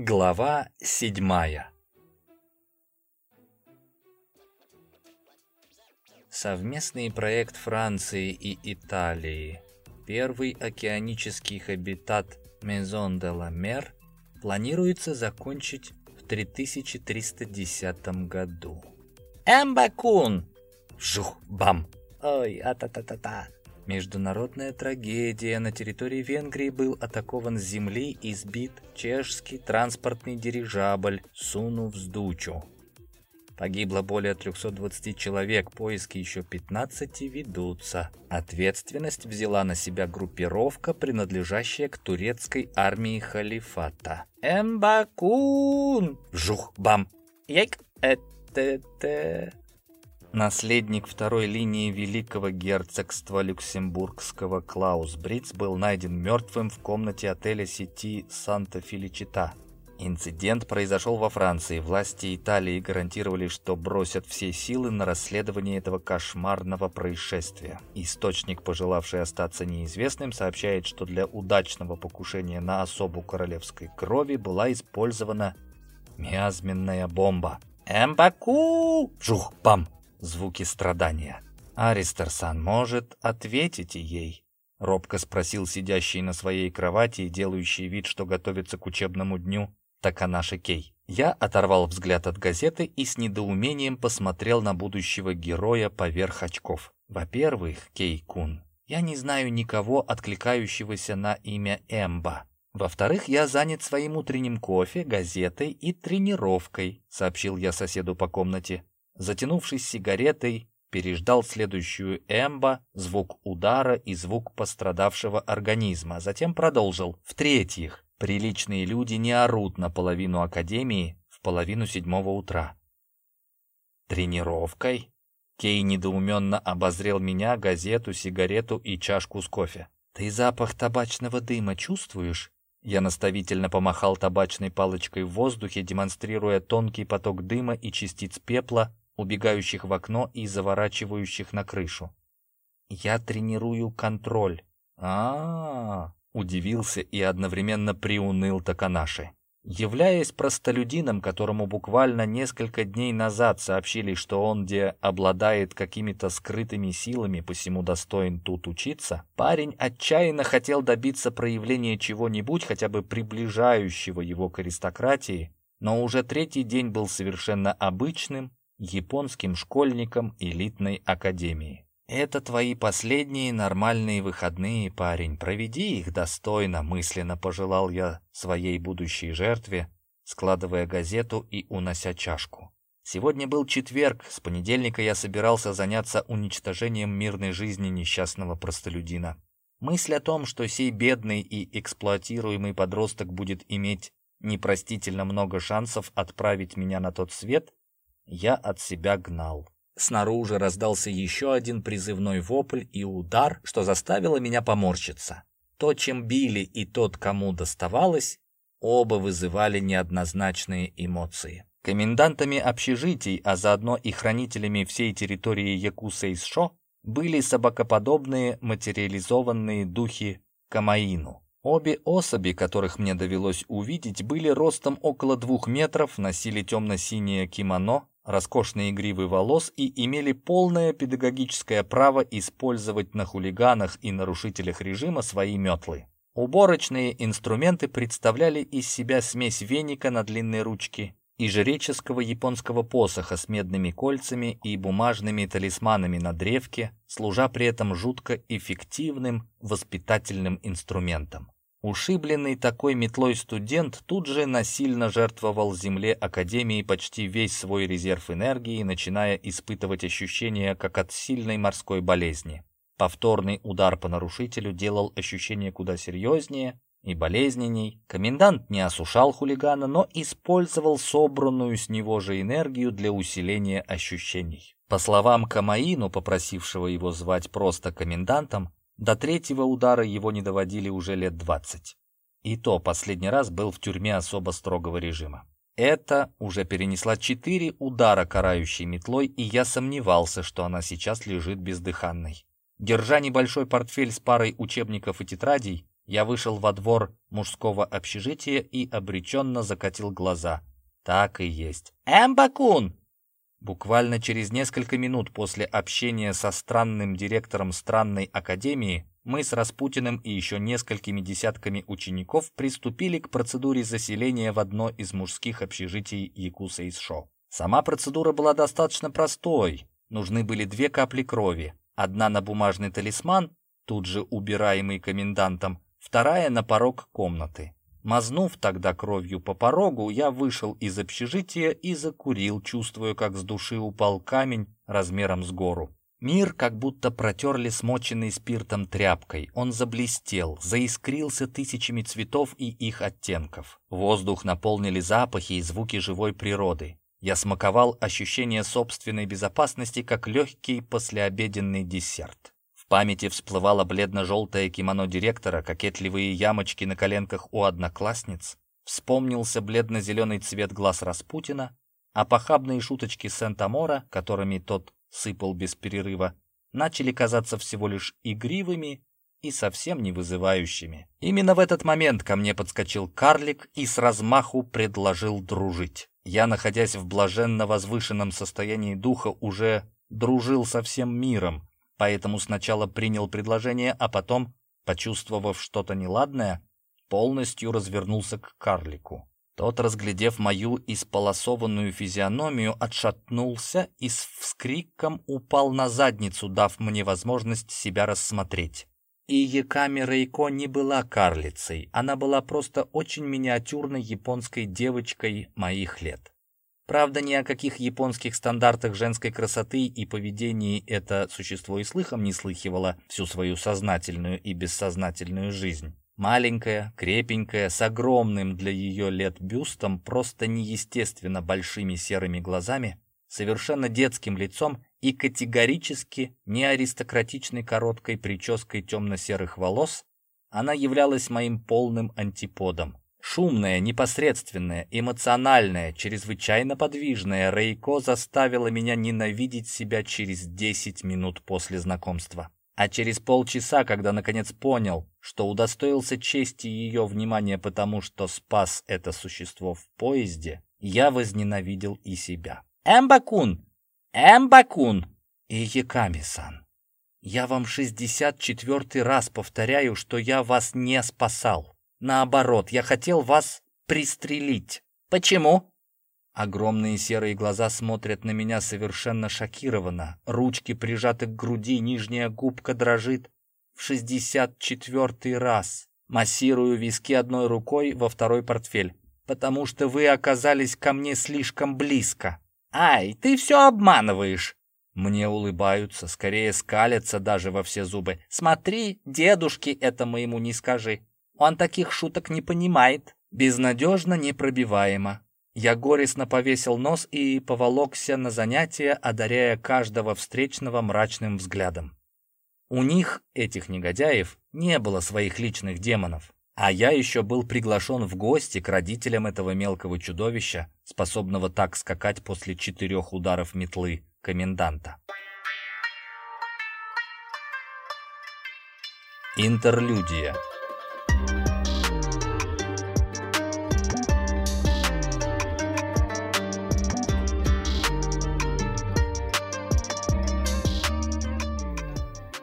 Глава седьмая Совместный проект Франции и Италии. Первый океанический хабитат Мезон де ла Мер планируется закончить в 3310 году. Эмбакун! Жух, бам! Ой, а-та-та-та-та! Международная трагедия. На территории Венгрии был атакован с земли и сбит чешский транспортный дирижабль Суну Вздучу. Погибло более 320 человек, поиски еще 15 ведутся. Ответственность взяла на себя группировка, принадлежащая к турецкой армии халифата. Эмбакун! Жух, бам! Ейк! Это... Наследник второй линии Великого герцогства Люксембургского Клаус Бриц был найден мертвым в комнате отеля сети Санта-Феличита. Инцидент произошел во Франции. Власти Италии гарантировали, что бросят все силы на расследование этого кошмарного происшествия. Источник, пожелавший остаться неизвестным, сообщает, что для удачного покушения на особу королевской крови была использована миазменная бомба. «Эмбаку!» «Жух! Пам!» звуки страдания. «Аристерсан может, ответите ей?» — робко спросил сидящий на своей кровати и делающий вид, что готовится к учебному дню, Таканаши Кей. Я оторвал взгляд от газеты и с недоумением посмотрел на будущего героя поверх очков. Во-первых, Кей-кун, я не знаю никого, откликающегося на имя Эмба. Во-вторых, я занят своим утренним кофе, газетой и тренировкой, сообщил я соседу по комнате. Затянувшись сигаретой, переждал следующую эмба, звук удара и звук пострадавшего организма, а затем продолжил. В-третьих, приличные люди не орут на половину академии в половину седьмого утра. Тренировкой? Кей недоуменно обозрел меня, газету, сигарету и чашку с кофе. «Ты запах табачного дыма чувствуешь?» Я наставительно помахал табачной палочкой в воздухе, демонстрируя тонкий поток дыма и частиц пепла, убегающих в окно и заворачивающих на крышу. Я тренирую контроль. А, -а, -а удивился и одновременно приуныл Таканаши. Являясь простолюдином, которому буквально несколько дней назад сообщили, что он где обладает какими-то скрытыми силами, посему достоин тут учиться, парень отчаянно хотел добиться проявления чего-нибудь, хотя бы приближающего его к аристократии, но уже третий день был совершенно обычным, японским школьникам элитной академии. «Это твои последние нормальные выходные, парень. Проведи их достойно», — мысленно пожелал я своей будущей жертве, складывая газету и унося чашку. Сегодня был четверг, с понедельника я собирался заняться уничтожением мирной жизни несчастного простолюдина. Мысль о том, что сей бедный и эксплуатируемый подросток будет иметь непростительно много шансов отправить меня на тот свет, я от себя гнал. Снаружи раздался еще один призывной вопль и удар, что заставило меня поморщиться. То, чем били, и тот, кому доставалось, оба вызывали неоднозначные эмоции. Комендантами общежитий, а заодно и хранителями всей территории Якусейшо, были собакоподобные материализованные духи Камаину. Обе особи, которых мне довелось увидеть, были ростом около двух метров, носили темно-синее кимоно, роскошные гривы волос и имели полное педагогическое право использовать на хулиганах и нарушителях режима свои метлы. Уборочные инструменты представляли из себя смесь веника на длинной ручке и жреческого японского посоха с медными кольцами и бумажными талисманами на древке, служа при этом жутко эффективным воспитательным инструментом. Ушибленный такой метлой студент тут же насильно жертвовал земле Академии почти весь свой резерв энергии, начиная испытывать ощущения, как от сильной морской болезни. Повторный удар по нарушителю делал ощущение куда серьезнее и болезненней. Комендант не осушал хулигана, но использовал собранную с него же энергию для усиления ощущений. По словам Камаину, попросившего его звать просто комендантом, до третьего удара его не доводили уже лет двадцать. И то последний раз был в тюрьме особо строгого режима. Это уже перенесла четыре удара карающей метлой, и я сомневался, что она сейчас лежит бездыханной. Держа небольшой портфель с парой учебников и тетрадей, Я вышел во двор мужского общежития и обреченно закатил глаза. Так и есть. «Эмбакун!» Буквально через несколько минут после общения со странным директором странной академии мы с Распутиным и еще несколькими десятками учеников приступили к процедуре заселения в одно из мужских общежитий Якуса из Шо. Сама процедура была достаточно простой. Нужны были две капли крови. Одна на бумажный талисман, тут же убираемый комендантом, вторая на порог комнаты. Мазнув тогда кровью по порогу, я вышел из общежития и закурил, чувствуя, как с души упал камень размером с гору. Мир как будто протерли смоченный спиртом тряпкой. Он заблестел, заискрился тысячами цветов и их оттенков. Воздух наполнили запахи и звуки живой природы. Я смаковал ощущение собственной безопасности как легкий послеобеденный десерт. Памяти всплывало бледно-желтое кимоно директора, кокетливые ямочки на коленках у одноклассниц. Вспомнился бледно-зеленый цвет глаз Распутина, а похабные шуточки Сент-Амора, которыми тот сыпал без перерыва, начали казаться всего лишь игривыми и совсем не вызывающими. Именно в этот момент ко мне подскочил карлик и с размаху предложил дружить. Я, находясь в блаженно возвышенном состоянии духа, уже дружил со всем миром, поэтому сначала принял предложение, а потом, почувствовав что-то неладное, полностью развернулся к карлику. Тот, разглядев мою исполосованную физиономию, отшатнулся и с вскриком упал на задницу, дав мне возможность себя рассмотреть. И Яками Рейко не была карлицей, она была просто очень миниатюрной японской девочкой моих лет. Правда, ни о каких японских стандартах женской красоты и поведении это существо и слыхом не слыхивало всю свою сознательную и бессознательную жизнь. Маленькая, крепенькая, с огромным для ее лет бюстом, просто неестественно большими серыми глазами, совершенно детским лицом и категорически неаристократичной короткой прической темно-серых волос, она являлась моим полным антиподом. Шумная, непосредственная, эмоциональная, чрезвычайно подвижная, Рейко заставила меня ненавидеть себя через 10 минут после знакомства. А через полчаса, когда наконец понял, что удостоился чести ее внимания потому, что спас это существо в поезде, я возненавидел и себя. «Эмбакун! Эмбакун!» и Яками-сан. Я вам шестьдесят четвертый раз повторяю, что я вас не спасал. Наоборот, я хотел вас пристрелить. Почему? Огромные серые глаза смотрят на меня совершенно шокированно. Ручки прижаты к груди, нижняя губка дрожит. В шестьдесят четвертый раз. Массирую виски одной рукой, во второй портфель. Потому что вы оказались ко мне слишком близко. Ай, ты все обманываешь. Мне улыбаются, скорее скалятся даже во все зубы. Смотри, дедушке это моему не скажи. Он таких шуток не понимает. Безнадежно непробиваемо. Я горестно повесил нос и поволокся на занятия, одаряя каждого встречного мрачным взглядом. У них, этих негодяев, не было своих личных демонов, а я еще был приглашен в гости к родителям этого мелкого чудовища, способного так скакать после четырех ударов метлы коменданта. Интерлюдия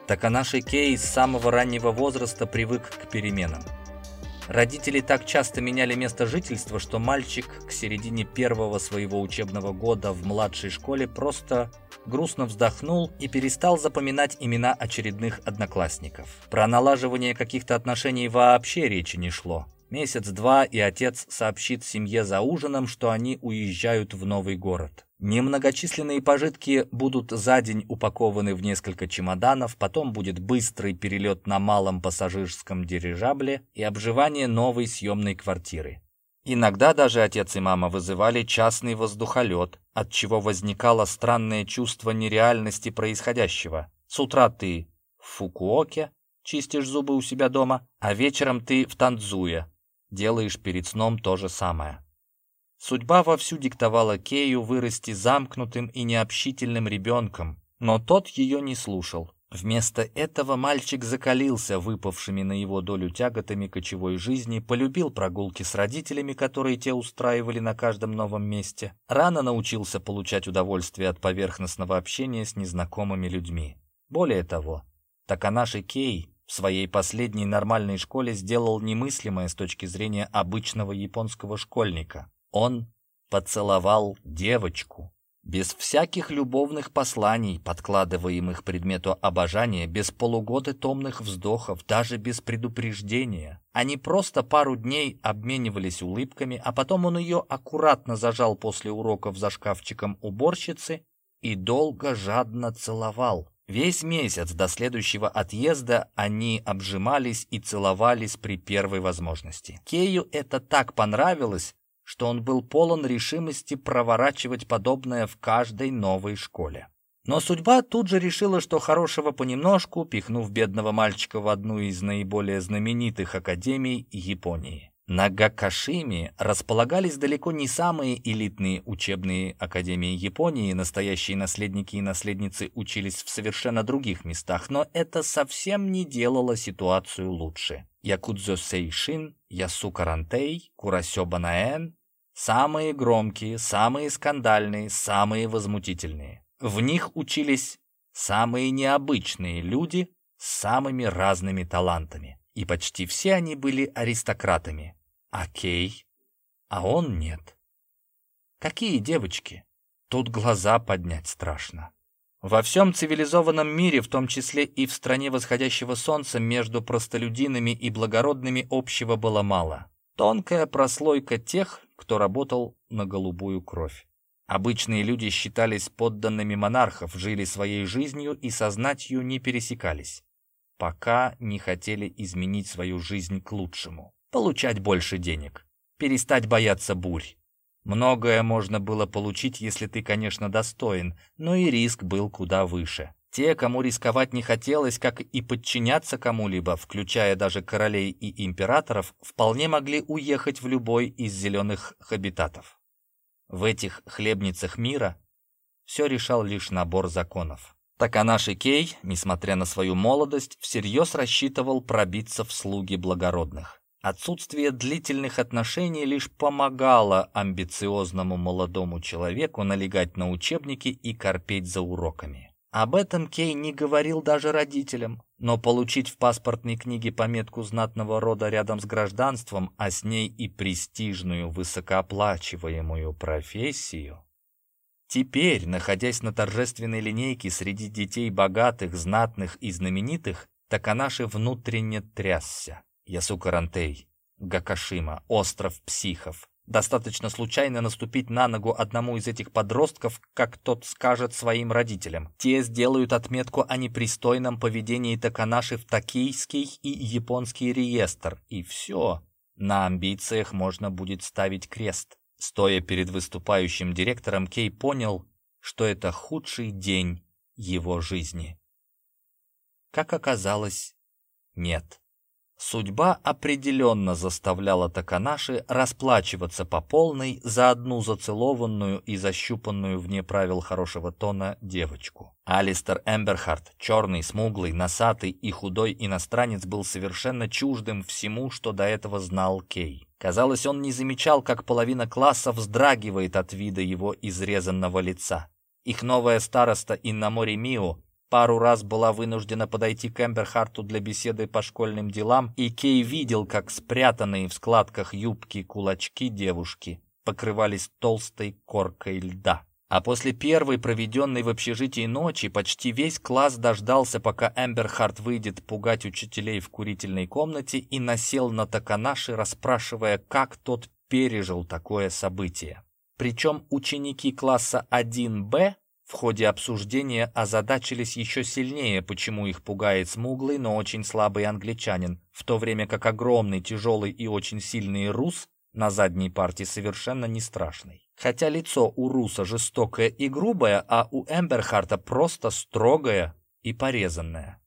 Таканаши Кей с самого раннего возраста привык к переменам. Родители так часто меняли место жительства, что мальчик к середине первого своего учебного года в младшей школе просто грустно вздохнул и перестал запоминать имена очередных одноклассников. Про налаживание каких-то отношений вообще речи не шло. Месяц-два, и отец сообщит семье за ужином, что они уезжают в новый город. Немногочисленные пожитки будут за день упакованы в несколько чемоданов, потом будет быстрый перелет на малом пассажирском дирижабле и обживание новой съемной квартиры. Иногда даже отец и мама вызывали частный воздухолет, от чего возникало странное чувство нереальности происходящего. С утра ты в Фукуоке, чистишь зубы у себя дома, а вечером ты в Танцзуе, делаешь перед сном то же самое. Судьба вовсю диктовала Кею вырасти замкнутым и необщительным ребенком, но тот ее не слушал. Вместо этого мальчик закалился выпавшими на его долю тяготами кочевой жизни, полюбил прогулки с родителями, которые те устраивали на каждом новом месте, рано научился получать удовольствие от поверхностного общения с незнакомыми людьми. Более того, Таканаши Кей в своей последней нормальной школе сделал немыслимое с точки зрения обычного японского школьника. Он поцеловал девочку. Без всяких любовных посланий, подкладываемых предмету обожания, без полугода томных вздохов, даже без предупреждения. Они просто пару дней обменивались улыбками, а потом он ее аккуратно зажал после уроков за шкафчиком уборщицы и долго жадно целовал. Весь месяц до следующего отъезда они обжимались и целовались при первой возможности. Кею это так понравилось, что он был полон решимости проворачивать подобное в каждой новой школе. Но судьба тут же решила, что хорошего понемножку, пихнув бедного мальчика в одну из наиболее знаменитых академий Японии. На Гакашиме располагались далеко не самые элитные учебные академии Японии, настоящие наследники и наследницы учились в совершенно других местах, но это совсем не делало ситуацию лучше. Якудзо Сейшин, Ясука Рантей, Курасё Банаэн – самые громкие, самые скандальные, самые возмутительные. В них учились самые необычные люди с самыми разными талантами. И почти все они были аристократами, а Кей? А он нет. Какие девочки? Тут глаза поднять страшно. Во всем цивилизованном мире, в том числе и в стране восходящего солнца, между простолюдинами и благородными общего было мало. Тонкая прослойка тех, кто работал на голубую кровь. Обычные люди считались подданными монархов, жили своей жизнью и со знатью не пересекались, пока не хотели изменить свою жизнь к лучшему получать больше денег, перестать бояться бурь. Многое можно было получить, если ты, конечно, достоин, но и риск был куда выше. Те, кому рисковать не хотелось, как и подчиняться кому-либо, включая даже королей и императоров, вполне могли уехать в любой из зеленых хабитатов. В этих хлебницах мира все решал лишь набор законов. Таканаши Кей, несмотря на свою молодость, всерьез рассчитывал пробиться в слуги благородных. Отсутствие длительных отношений лишь помогало амбициозному молодому человеку налегать на учебники и корпеть за уроками. Об этом Кей не говорил даже родителям, но получить в паспортной книге пометку знатного рода рядом с гражданством, а с ней и престижную высокооплачиваемую профессию, Теперь, находясь на торжественной линейке среди детей богатых, знатных и знаменитых, Таканаши внутренне трясся. Ясукарантей, Гакашима, остров психов. Достаточно случайно наступить на ногу одному из этих подростков, как тот скажет своим родителям. Те сделают отметку о непристойном поведении Таканаши в токийский и японский реестр. И все. На амбициях можно будет ставить крест. Стоя перед выступающим директором, Кей понял, что это худший день его жизни. Как оказалось, нет. Судьба определенно заставляла Таканаши расплачиваться по полной за одну зацелованную и защупанную вне правил хорошего тона девочку. Алистер Эмберхарт, черный, смуглый, носатый и худой иностранец, был совершенно чуждым всему, что до этого знал Кей. Казалось, он не замечал, как половина класса вздрагивает от вида его изрезанного лица. Их новая староста Иннамори Мио пару раз была вынуждена подойти к Эмберхарту для беседы по школьным делам, и Кей видел, как спрятанные в складках юбки кулачки девушки покрывались толстой коркой льда. А после первой проведенной в общежитии ночи почти весь класс дождался, пока Эмберхарт выйдет пугать учителей в курительной комнате и насел на Таканаши, расспрашивая, как тот пережил такое событие. Причем ученики класса 1Б в ходе обсуждения озадачились еще сильнее, почему их пугает смуглый, но очень слабый англичанин, в то время как огромный, тяжелый и очень сильный рус на задней парте совершенно не страшный. Хотя лицо у руса жестокое и грубое, а у Эмберхарта просто строгое и порезанное.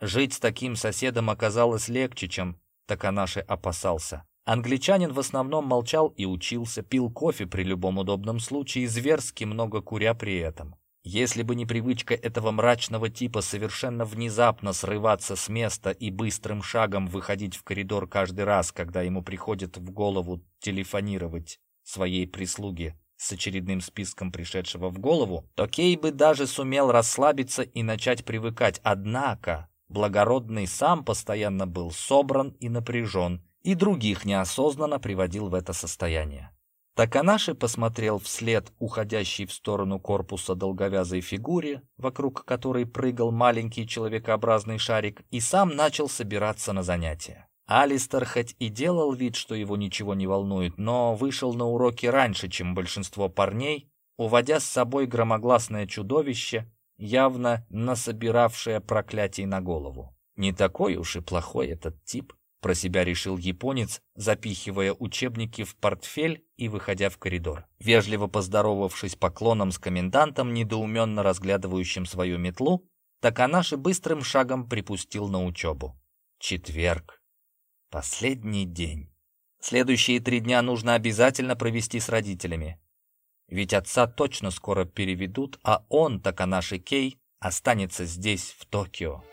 Жить с таким соседом оказалось легче, чем Таканаши опасался. Англичанин в основном молчал и учился, пил кофе при любом удобном случае, зверски много куря при этом. Если бы не привычка этого мрачного типа совершенно внезапно срываться с места и быстрым шагом выходить в коридор каждый раз, когда ему приходит в голову телефонировать своей прислуге с очередным списком пришедшего в голову, то Кей бы даже сумел расслабиться и начать привыкать. Однако благородный сам постоянно был собран и напряжен, и других неосознанно приводил в это состояние. Таканаши посмотрел вслед уходящей в сторону корпуса долговязой фигуре, вокруг которой прыгал маленький человекообразный шарик, и сам начал собираться на занятия. Алистер хоть и делал вид, что его ничего не волнует, но вышел на уроки раньше, чем большинство парней, уводя с собой громогласное чудовище, явно насобиравшее проклятий на голову. Не такой уж и плохой этот тип. Про себя решил японец, запихивая учебники в портфель и выходя в коридор. Вежливо поздоровавшись поклоном с комендантом, недоуменно разглядывающим свою метлу, Таканаши быстрым шагом припустил на учебу. Четверг. Последний день. Следующие три дня нужно обязательно провести с родителями. Ведь отца точно скоро переведут, а он, Таканаши Кей, останется здесь, в Токио.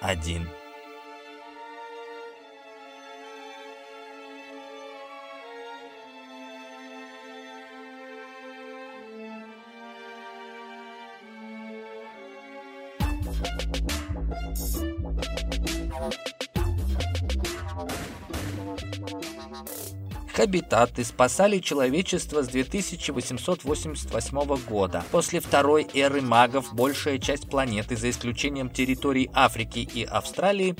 Один. Хабитаты спасали человечество с 2888 года. После второй эры магов большая часть планеты, за исключением территорий Африки и Австралии,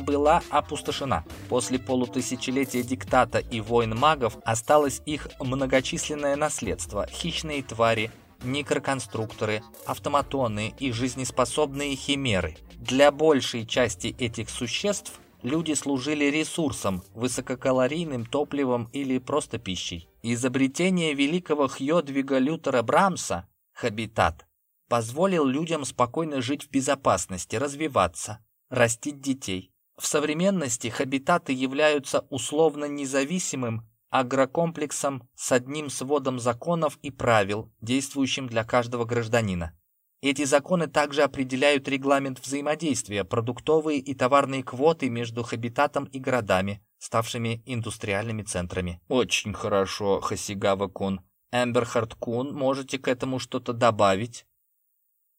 была опустошена. После полутысячелетия диктата и войн магов осталось их многочисленное наследство – хищные твари, микроконструкторы, автоматоны и жизнеспособные химеры. Для большей части этих существ люди служили ресурсом, высококалорийным топливом или просто пищей. Изобретение великого Хьодвига Лютера Брамса «Хабитат» позволил людям спокойно жить в безопасности, развиваться, растить детей. В современности хабитаты являются условно независимым агрокомплексом с одним сводом законов и правил, действующим для каждого гражданина. Эти законы также определяют регламент взаимодействия, продуктовые и товарные квоты между хабитатом и городами, ставшими индустриальными центрами. Очень хорошо, Хасигава-кун. Эмберхард-кун, можете к этому что-то добавить?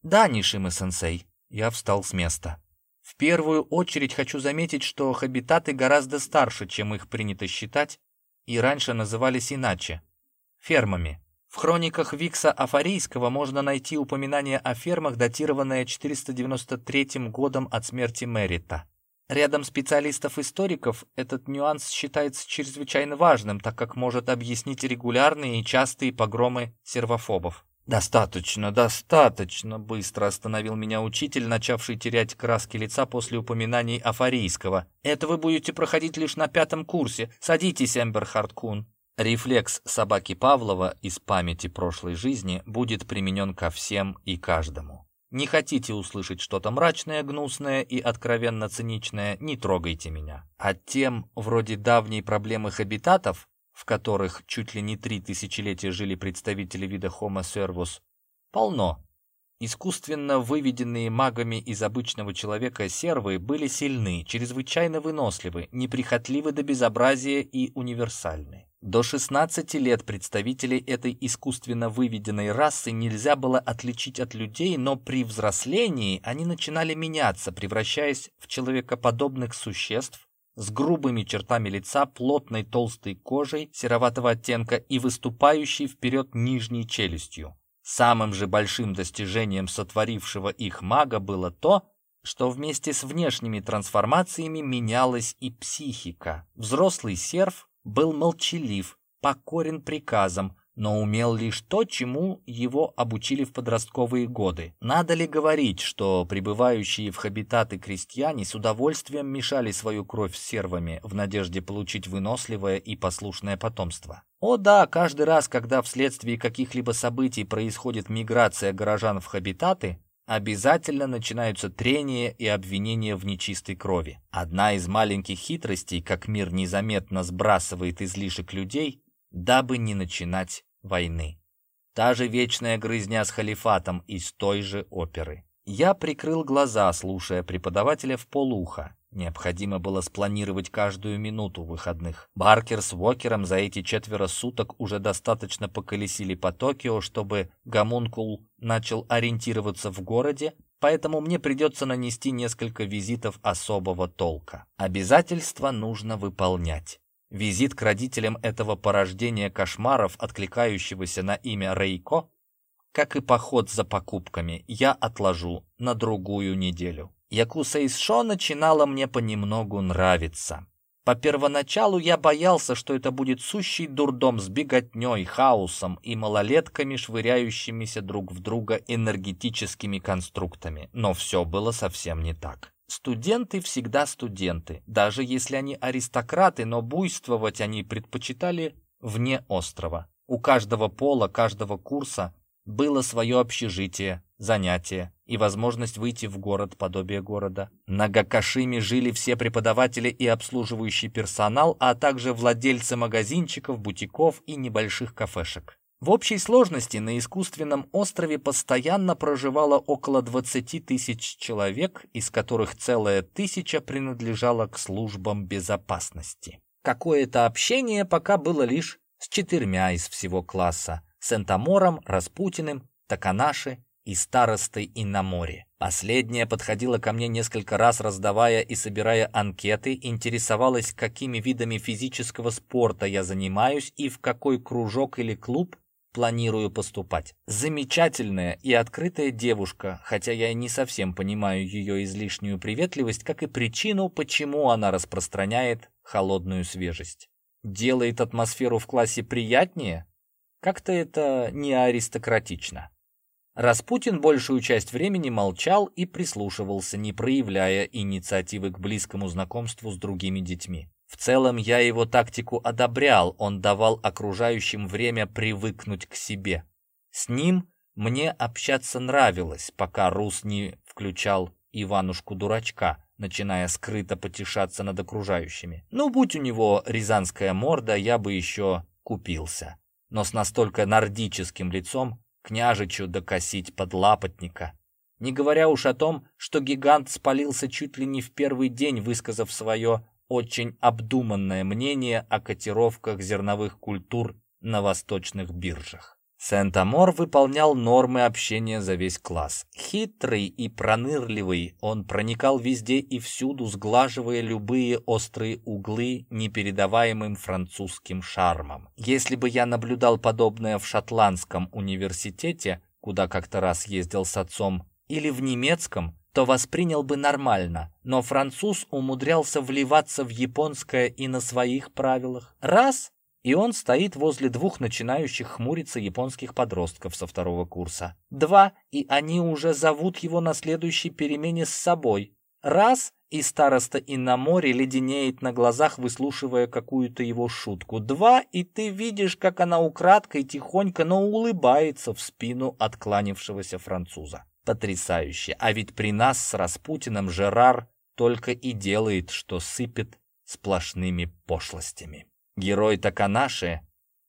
Да, Нишима-сенсей. Я встал с места. В первую очередь хочу заметить, что хабитаты гораздо старше, чем их принято считать, и раньше назывались иначе – фермами. В хрониках Викса Афарийского можно найти упоминание о фермах, датированное 493 годом от смерти Мерита. Рядом специалистов-историков этот нюанс считается чрезвычайно важным, так как может объяснить регулярные и частые погромы сервофобов. «Достаточно, достаточно!» — быстро остановил меня учитель, начавший терять краски лица после упоминаний Афарийского. «Это вы будете проходить лишь на пятом курсе. Садитесь, Эмберхард Кун». Рефлекс собаки Павлова из памяти прошлой жизни будет применен ко всем и каждому. Не хотите услышать что-то мрачное, гнусное и откровенно циничное, не трогайте меня. А тем, вроде давней проблемы хабитатов, в которых чуть ли не три тысячелетия жили представители вида Homo servus, полно. Искусственно выведенные магами из обычного человека сервы были сильны, чрезвычайно выносливы, неприхотливы до безобразия и универсальны. До 16 лет представителей этой искусственно выведенной расы нельзя было отличить от людей, но при взрослении они начинали меняться, превращаясь в человекоподобных существ с грубыми чертами лица, плотной толстой кожей сероватого оттенка и выступающей вперед нижней челюстью. Самым же большим достижением сотворившего их мага было то, что вместе с внешними трансформациями менялась и психика. Взрослый серф был молчалив, покорен приказам, но умел лишь то, чему его обучили в подростковые годы. Надо ли говорить, что пребывающие в хабитаты крестьяне с удовольствием мешали свою кровь с сервами в надежде получить выносливое и послушное потомство? О да, каждый раз, когда вследствие каких-либо событий происходит миграция горожан в хабитаты, обязательно начинаются трения и обвинения в нечистой крови. Одна из маленьких хитростей, как мир незаметно сбрасывает излишек людей, дабы не начинать войны. Та же вечная грызня с халифатом из той же оперы. Я прикрыл глаза, слушая преподавателя в полуха. Необходимо было спланировать каждую минуту выходных. Баркер с Уокером за эти четверо суток уже достаточно поколесили по Токио, чтобы гомункул начал ориентироваться в городе, поэтому мне придется нанести несколько визитов особого толка. Обязательства нужно выполнять. Визит к родителям этого порождения кошмаров, откликающегося на имя Рейко, как и поход за покупками, я отложу на другую неделю. Якуса из Шо начинала мне понемногу нравиться. По первоначалу я боялся, что это будет сущий дурдом с беготней, хаосом и малолетками, швыряющимися друг в друга энергетическими конструктами. Но все было совсем не так. Студенты всегда студенты, даже если они аристократы, но буйствовать они предпочитали вне острова. У каждого пола, каждого курса было свое общежитие, занятия и возможность выйти в город подобие города. На Гакашиме жили все преподаватели и обслуживающий персонал, а также владельцы магазинчиков, бутиков и небольших кафешек. В общей сложности на искусственном острове постоянно проживало около 20 тысяч человек, из которых целая тысяча принадлежала к службам безопасности. Какое-то общение пока было лишь с четырьмя из всего класса – Сентамором, Распутиным, Таканаши и старостой и на море. Последняя подходила ко мне несколько раз, раздавая и собирая анкеты, интересовалась, какими видами физического спорта я занимаюсь и в какой кружок или клуб планирую поступать. Замечательная и открытая девушка, хотя я не совсем понимаю ее излишнюю приветливость, как и причину, почему она распространяет холодную свежесть. Делает атмосферу в классе приятнее? Как-то это не аристократично. Распутин большую часть времени молчал и прислушивался, не проявляя инициативы к близкому знакомству с другими детьми. В целом я его тактику одобрял, он давал окружающим время привыкнуть к себе. С ним мне общаться нравилось, пока Рус не включал Иванушку-дурачка, начиная скрыто потешаться над окружающими. Ну, будь у него рязанская морда, я бы еще купился. Но с настолько нордическим лицом княжичу докосить подлапотника. Не говоря уж о том, что гигант спалился чуть ли не в первый день, высказав свое очень обдуманное мнение о котировках зерновых культур на восточных биржах. Сент-Амор выполнял нормы общения за весь класс. Хитрый и пронырливый, он проникал везде и всюду, сглаживая любые острые углы непередаваемым французским шармом. Если бы я наблюдал подобное в шотландском университете, куда как-то раз ездил с отцом, или в немецком, то воспринял бы нормально, но француз умудрялся вливаться в японское и на своих правилах. Раз и он стоит возле двух начинающих хмуриться японских подростков со второго курса. Два, и они уже зовут его на следующей перемене с собой. Раз, и староста и на море леденеет на глазах, выслушивая какую-то его шутку. Два, и ты видишь, как она украдкой тихонько, но улыбается в спину откланившегося француза. Потрясающе. А ведь при нас с Распутиным Жерар только и делает, что сыпет сплошными пошлостями. Герой Таканаши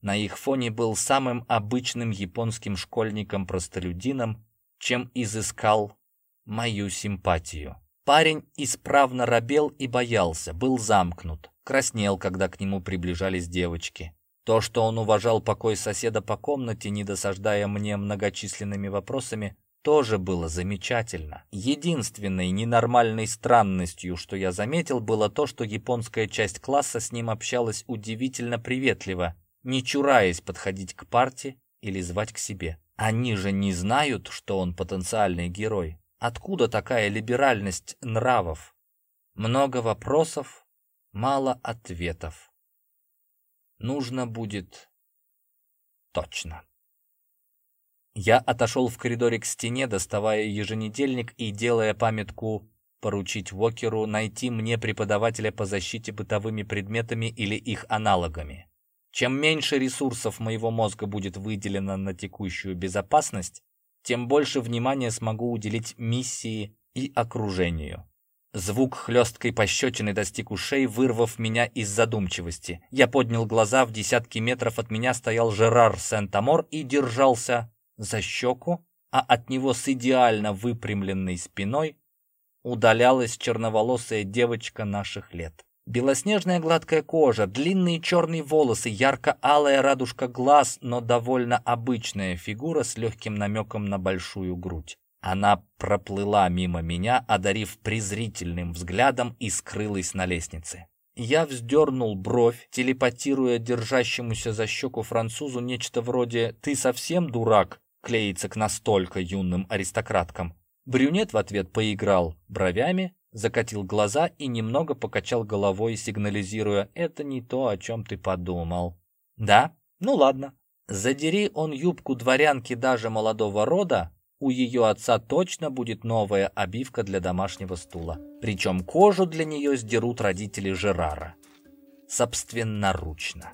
на их фоне был самым обычным японским школьником-простолюдином, чем изыскал мою симпатию. Парень исправно робел и боялся, был замкнут, краснел, когда к нему приближались девочки. То, что он уважал покой соседа по комнате, не досаждая мне многочисленными вопросами, тоже было замечательно. Единственной ненормальной странностью, что я заметил, было то, что японская часть класса с ним общалась удивительно приветливо, не чураясь подходить к парте или звать к себе. Они же не знают, что он потенциальный герой. Откуда такая либеральность нравов? Много вопросов, мало ответов. Нужно будет точно. Я отошел в коридоре к стене, доставая еженедельник и делая памятку поручить Вокеру найти мне преподавателя по защите бытовыми предметами или их аналогами. Чем меньше ресурсов моего мозга будет выделено на текущую безопасность, тем больше внимания смогу уделить миссии и окружению. Звук хлесткой пощечины достиг ушей, вырвав меня из задумчивости. Я поднял глаза, в десятки метров от меня стоял Жерар Сент-Амор и держался за щеку, а от него с идеально выпрямленной спиной удалялась черноволосая девочка наших лет. Белоснежная гладкая кожа, длинные черные волосы, ярко-алая радужка глаз, но довольно обычная фигура с легким намеком на большую грудь. Она проплыла мимо меня, одарив презрительным взглядом и скрылась на лестнице. Я вздернул бровь, телепатируя держащемуся за щеку французу нечто вроде «Ты совсем дурак?» Клеится к настолько юным аристократкам. Брюнет в ответ поиграл бровями, закатил глаза и немного покачал головой, сигнализируя «Это не то, о чем ты подумал». «Да? Ну ладно». Задери он юбку дворянки даже молодого рода, у ее отца точно будет новая обивка для домашнего стула. Причем кожу для нее сдерут родители Жерара. Собственноручно.